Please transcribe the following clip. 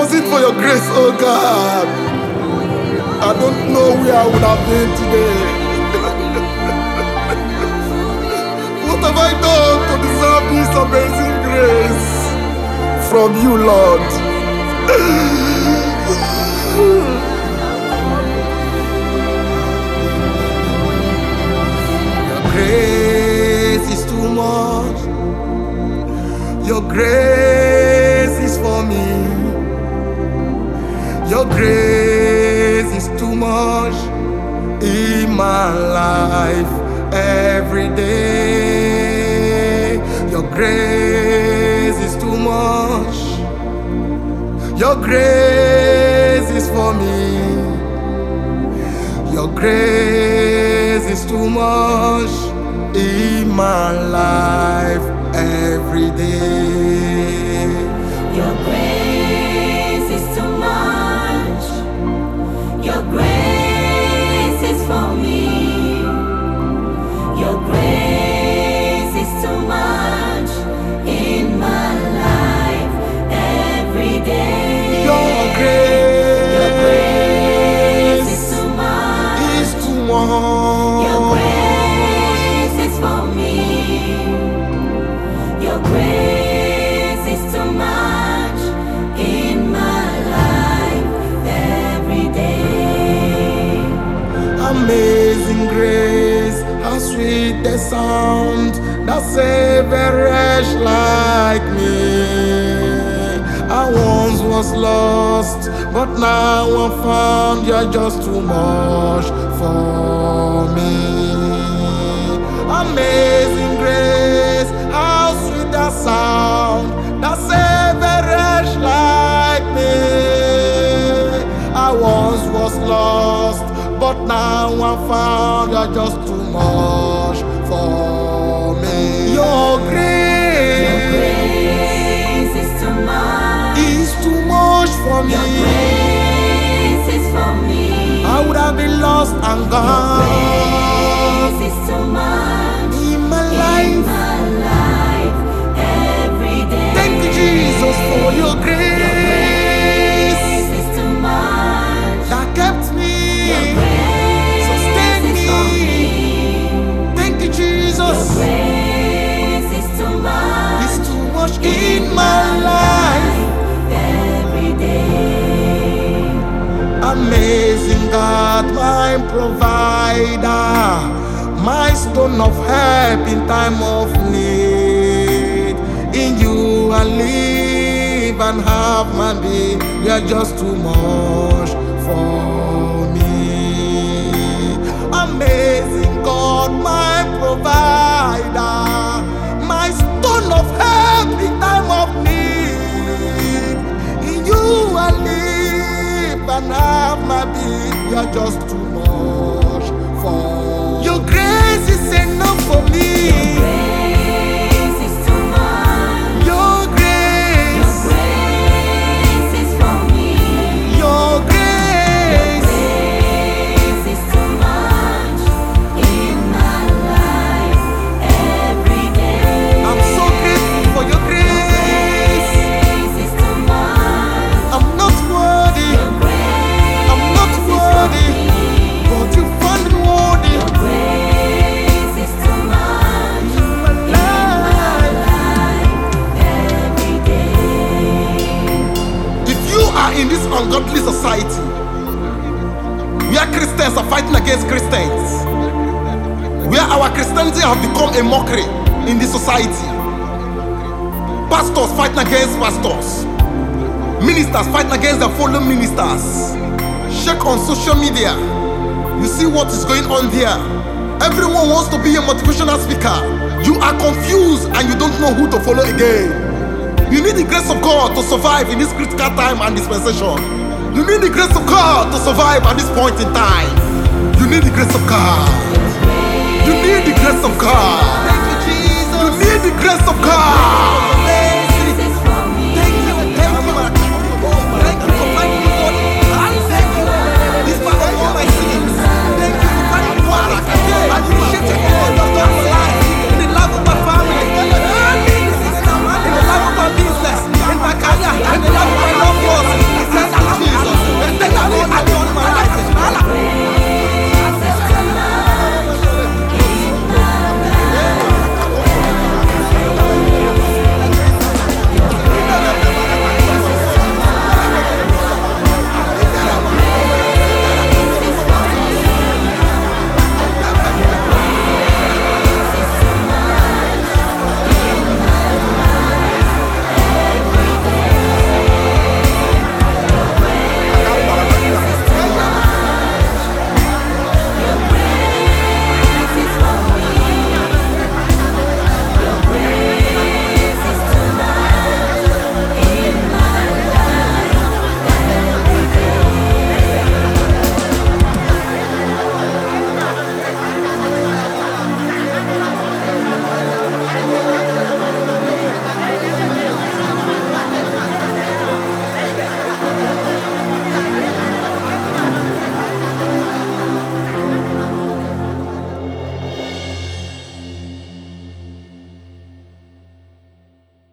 wasn't for your grace, oh God, I don't know where I would have been today. what have I done to deserve this amazing grace from you, Lord? Your grace is too much. Your grace Your grace is too much in my life every day. Your grace is too much. Your grace is for me. Your grace is too much in my life Grace sweet the sound that saved a wretch like me. I once was lost, but now I'm found. You're just too much for me. Amazing grace, how sweet the sound that saved a wretch like me. I once was lost, but now I'm found. You're just too much Amazing God, my provider, my stone of help in time of need. In you I live and have my being. You are just too much for me. Amazing God, my provider, You are just too ungodly society where Christians are fighting against Christians, where our Christianity have become a mockery in the society, pastors fighting against pastors, ministers fighting against their fellow ministers, check on social media, you see what is going on there. Everyone wants to be a motivational speaker. You are confused and you don't know who to follow again. You need the grace of God to survive in this critical time and dispensation. You need the grace of God to survive at this point in time. You need the grace of God. You need the grace of God.